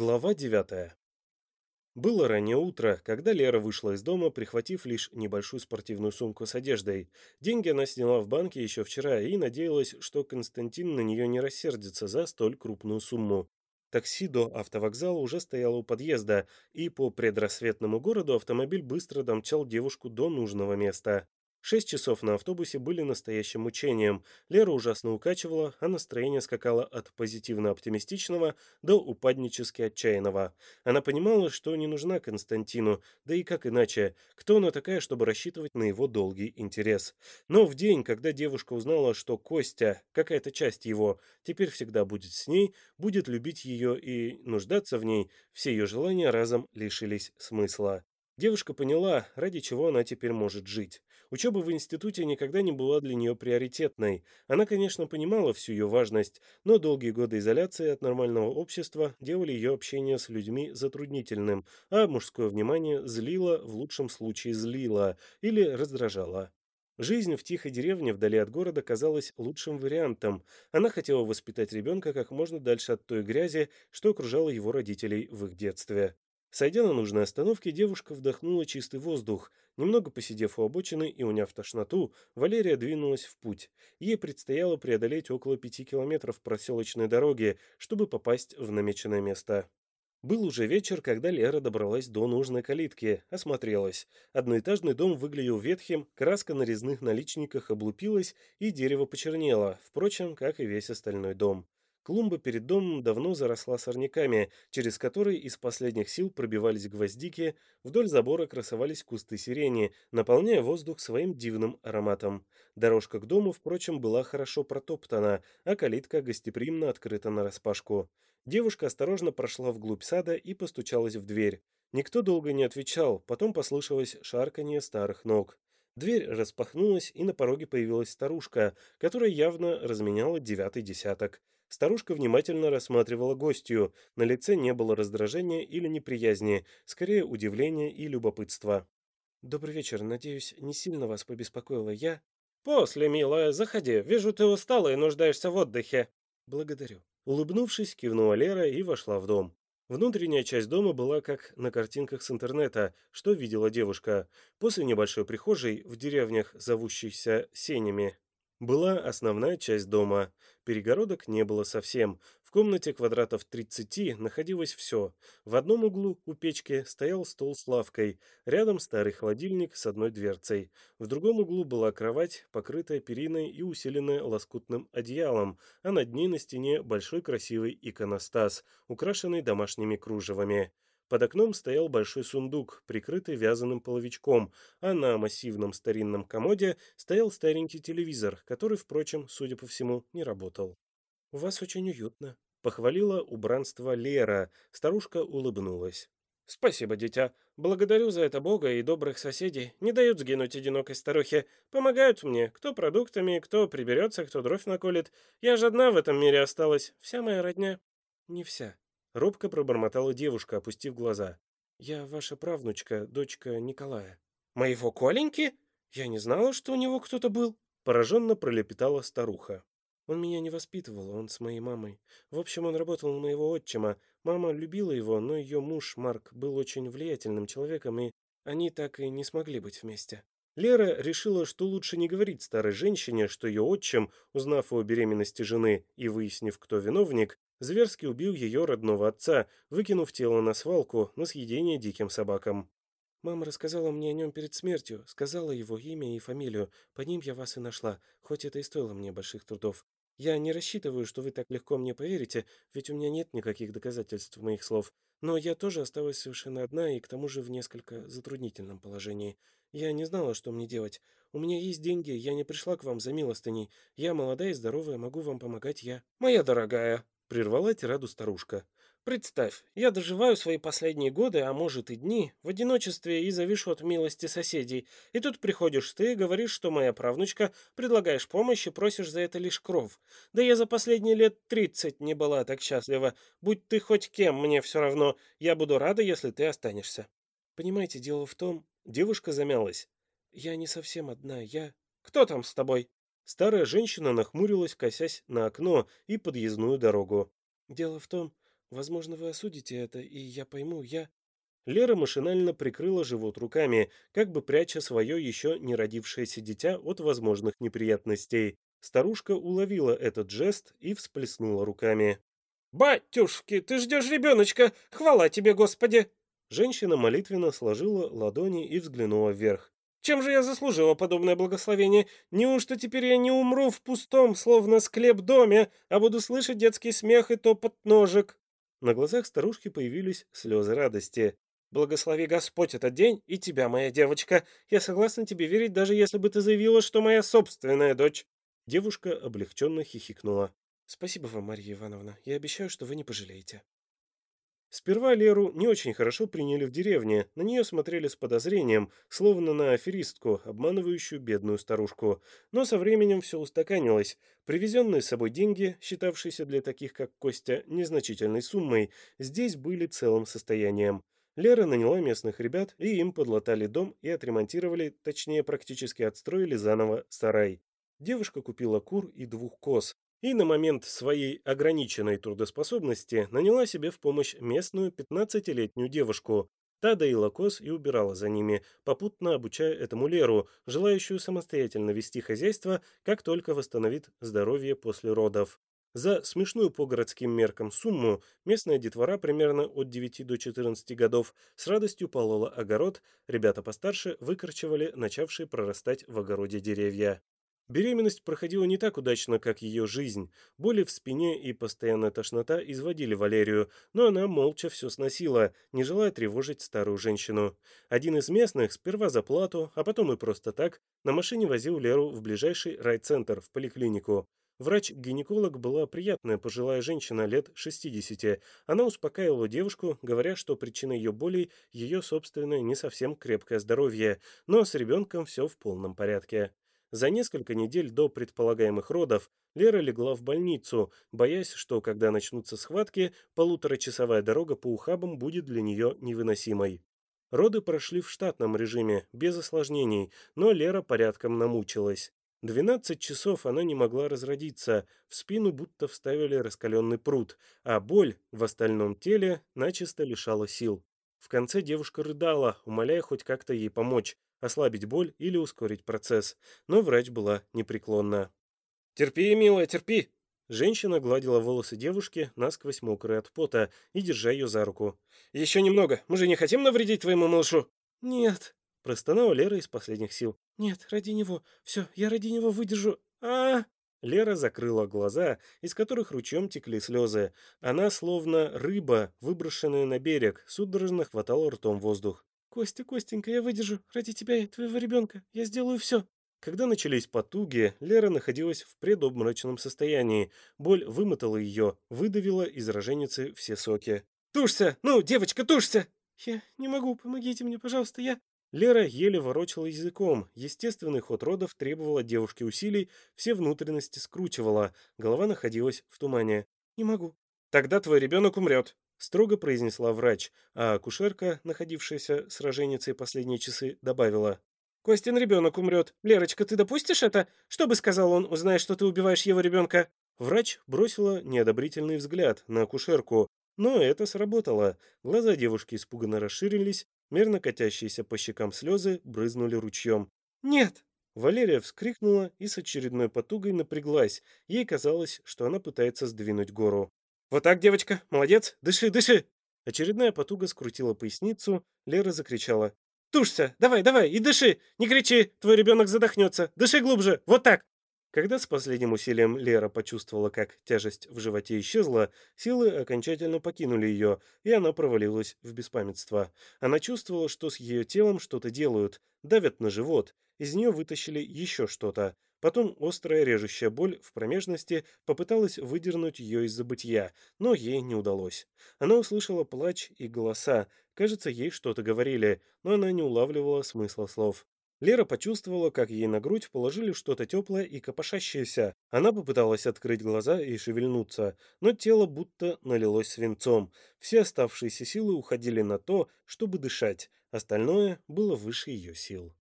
Глава 9. Было раннее утро, когда Лера вышла из дома, прихватив лишь небольшую спортивную сумку с одеждой. Деньги она сняла в банке еще вчера и надеялась, что Константин на нее не рассердится за столь крупную сумму. Такси до автовокзала уже стояло у подъезда, и по предрассветному городу автомобиль быстро домчал девушку до нужного места. Шесть часов на автобусе были настоящим мучением. Лера ужасно укачивала, а настроение скакало от позитивно-оптимистичного до упаднически отчаянного. Она понимала, что не нужна Константину, да и как иначе. Кто она такая, чтобы рассчитывать на его долгий интерес? Но в день, когда девушка узнала, что Костя, какая-то часть его, теперь всегда будет с ней, будет любить ее и нуждаться в ней, все ее желания разом лишились смысла. Девушка поняла, ради чего она теперь может жить. Учеба в институте никогда не была для нее приоритетной. Она, конечно, понимала всю ее важность, но долгие годы изоляции от нормального общества делали ее общение с людьми затруднительным, а мужское внимание злило, в лучшем случае злило или раздражало. Жизнь в тихой деревне вдали от города казалась лучшим вариантом. Она хотела воспитать ребенка как можно дальше от той грязи, что окружала его родителей в их детстве. Сойдя на нужной остановке, девушка вдохнула чистый воздух. Немного посидев у обочины и уняв тошноту, Валерия двинулась в путь. Ей предстояло преодолеть около пяти километров проселочной дороги, чтобы попасть в намеченное место. Был уже вечер, когда Лера добралась до нужной калитки, осмотрелась. Одноэтажный дом выглядел ветхим, краска на резных наличниках облупилась и дерево почернело, впрочем, как и весь остальной дом. Клумба перед домом давно заросла сорняками, через которые из последних сил пробивались гвоздики, вдоль забора красовались кусты сирени, наполняя воздух своим дивным ароматом. Дорожка к дому, впрочем, была хорошо протоптана, а калитка гостеприимно открыта нараспашку. Девушка осторожно прошла вглубь сада и постучалась в дверь. Никто долго не отвечал, потом послышалось шарканье старых ног. Дверь распахнулась, и на пороге появилась старушка, которая явно разменяла девятый десяток. Старушка внимательно рассматривала гостью. На лице не было раздражения или неприязни, скорее удивления и любопытства. «Добрый вечер. Надеюсь, не сильно вас побеспокоила я?» «После, милая, заходи. Вижу, ты устала и нуждаешься в отдыхе». «Благодарю». Улыбнувшись, кивнула Лера и вошла в дом. Внутренняя часть дома была как на картинках с интернета, что видела девушка. После небольшой прихожей в деревнях, зовущейся сенями, была основная часть дома. Перегородок не было совсем. В комнате квадратов 30 находилось все. В одном углу у печки стоял стол с лавкой, рядом старый холодильник с одной дверцей. В другом углу была кровать, покрытая периной и усиленная лоскутным одеялом, а над ней на стене большой красивый иконостас, украшенный домашними кружевами. Под окном стоял большой сундук, прикрытый вязаным половичком, а на массивном старинном комоде стоял старенький телевизор, который, впрочем, судя по всему, не работал. «У вас очень уютно», — похвалила убранство Лера. Старушка улыбнулась. «Спасибо, дитя. Благодарю за это Бога и добрых соседей. Не дают сгинуть одинокой старухе. Помогают мне. Кто продуктами, кто приберется, кто дровь наколет. Я же одна в этом мире осталась. Вся моя родня». «Не вся», Робко пробормотала девушка, опустив глаза. «Я ваша правнучка, дочка Николая». «Моего Коленьки? Я не знала, что у него кто-то был». Пораженно пролепетала старуха. Он меня не воспитывал, он с моей мамой. В общем, он работал на моего отчима. Мама любила его, но ее муж, Марк, был очень влиятельным человеком, и они так и не смогли быть вместе. Лера решила, что лучше не говорить старой женщине, что ее отчим, узнав о беременности жены и выяснив, кто виновник, зверски убил ее родного отца, выкинув тело на свалку на съедение диким собакам. Мама рассказала мне о нем перед смертью, сказала его имя и фамилию, по ним я вас и нашла, хоть это и стоило мне больших трудов. Я не рассчитываю, что вы так легко мне поверите, ведь у меня нет никаких доказательств моих слов. Но я тоже осталась совершенно одна и к тому же в несколько затруднительном положении. Я не знала, что мне делать. У меня есть деньги, я не пришла к вам за милостыней. Я молодая и здоровая, могу вам помогать я. Моя дорогая, Прервала тираду старушка. «Представь, я доживаю свои последние годы, а может и дни, в одиночестве и завишу от милости соседей. И тут приходишь ты, говоришь, что моя правнучка, предлагаешь помощь и просишь за это лишь кров. Да я за последние лет тридцать не была так счастлива. Будь ты хоть кем, мне все равно. Я буду рада, если ты останешься». «Понимаете, дело в том...» Девушка замялась. «Я не совсем одна, я...» «Кто там с тобой?» Старая женщина нахмурилась, косясь на окно и подъездную дорогу. «Дело в том, Возможно, вы осудите это, и я пойму, я...» Лера машинально прикрыла живот руками, как бы пряча свое еще не родившееся дитя от возможных неприятностей. Старушка уловила этот жест и всплеснула руками. «Батюшки, ты ждешь ребеночка! Хвала тебе, Господи!» Женщина молитвенно сложила ладони и взглянула вверх. «Чем же я заслужила подобное благословение? Неужто теперь я не умру в пустом, словно склеп доме, а буду слышать детский смех и топот ножек?» На глазах старушки появились слезы радости. «Благослови Господь этот день и тебя, моя девочка. Я согласна тебе верить, даже если бы ты заявила, что моя собственная дочь». Девушка облегченно хихикнула. «Спасибо вам, Марья Ивановна. Я обещаю, что вы не пожалеете». Сперва Леру не очень хорошо приняли в деревне, на нее смотрели с подозрением, словно на аферистку, обманывающую бедную старушку. Но со временем все устаканилось. Привезенные с собой деньги, считавшиеся для таких, как Костя, незначительной суммой, здесь были целым состоянием. Лера наняла местных ребят, и им подлатали дом и отремонтировали, точнее практически отстроили заново сарай. Девушка купила кур и двух коз, и на момент своей ограниченной трудоспособности наняла себе в помощь местную 15-летнюю девушку. Та доила коз и убирала за ними, попутно обучая этому Леру, желающую самостоятельно вести хозяйство, как только восстановит здоровье после родов. За смешную по городским меркам сумму местная детвора примерно от 9 до 14 годов с радостью полола огород, ребята постарше выкорчевали начавшие прорастать в огороде деревья. Беременность проходила не так удачно, как ее жизнь. Боли в спине и постоянная тошнота изводили Валерию, но она молча все сносила, не желая тревожить старую женщину. Один из местных, сперва за плату, а потом и просто так, на машине возил Леру в ближайший райцентр, в поликлинику. Врач-гинеколог была приятная пожилая женщина лет 60. Она успокаивала девушку, говоря, что причина ее болей – ее собственное не совсем крепкое здоровье, но с ребенком все в полном порядке. За несколько недель до предполагаемых родов Лера легла в больницу, боясь, что когда начнутся схватки, полуторачасовая дорога по ухабам будет для нее невыносимой. Роды прошли в штатном режиме, без осложнений, но Лера порядком намучилась. 12 часов она не могла разродиться, в спину будто вставили раскаленный пруд, а боль в остальном теле начисто лишала сил. В конце девушка рыдала, умоляя хоть как-то ей помочь, ослабить боль или ускорить процесс, но врач была непреклонна. «Терпи, милая, терпи!» Женщина гладила волосы девушки, насквозь мокрые от пота, и держа ее за руку. «Еще немного, мы же не хотим навредить твоему малышу!» «Нет!» – простонала Лера из последних сил. «Нет, ради него. Все, я ради него выдержу. а, -а, Лера закрыла глаза, из которых ручьем текли слезы. Она, словно рыба, выброшенная на берег, судорожно хватала ртом воздух. «Костя, Костенька, я выдержу. Ради тебя и твоего ребенка. Я сделаю все». Когда начались потуги, Лера находилась в предобморочном состоянии. Боль вымотала ее, выдавила из роженицы все соки. «Тушься! Ну, девочка, тушься!» «Я не могу, помогите мне, пожалуйста, я...» Лера еле ворочала языком. Естественный ход родов требовал от девушки усилий, все внутренности скручивала, голова находилась в тумане. «Не могу». «Тогда твой ребенок умрет», строго произнесла врач, а акушерка, находившаяся с роженицей последние часы, добавила. «Костин ребенок умрет. Лерочка, ты допустишь это? Что бы сказал он, узная, что ты убиваешь его ребенка?» Врач бросила неодобрительный взгляд на акушерку, но это сработало. Глаза девушки испуганно расширились, мерно катящиеся по щекам слезы брызнули ручьем. «Нет!» Валерия вскрикнула и с очередной потугой напряглась. Ей казалось, что она пытается сдвинуть гору. «Вот так, девочка, молодец, дыши, дыши!» Очередная потуга скрутила поясницу, Лера закричала. «Тушься, давай, давай, и дыши! Не кричи, твой ребенок задохнется! Дыши глубже, вот так!» Когда с последним усилием Лера почувствовала, как тяжесть в животе исчезла, силы окончательно покинули ее, и она провалилась в беспамятство. Она чувствовала, что с ее телом что-то делают, давят на живот, из нее вытащили еще что-то. Потом острая режущая боль в промежности попыталась выдернуть ее из забытья, но ей не удалось. Она услышала плач и голоса, кажется, ей что-то говорили, но она не улавливала смысла слов. Лера почувствовала, как ей на грудь положили что-то теплое и копошащееся. Она попыталась открыть глаза и шевельнуться, но тело будто налилось свинцом. Все оставшиеся силы уходили на то, чтобы дышать, остальное было выше ее сил.